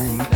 bank.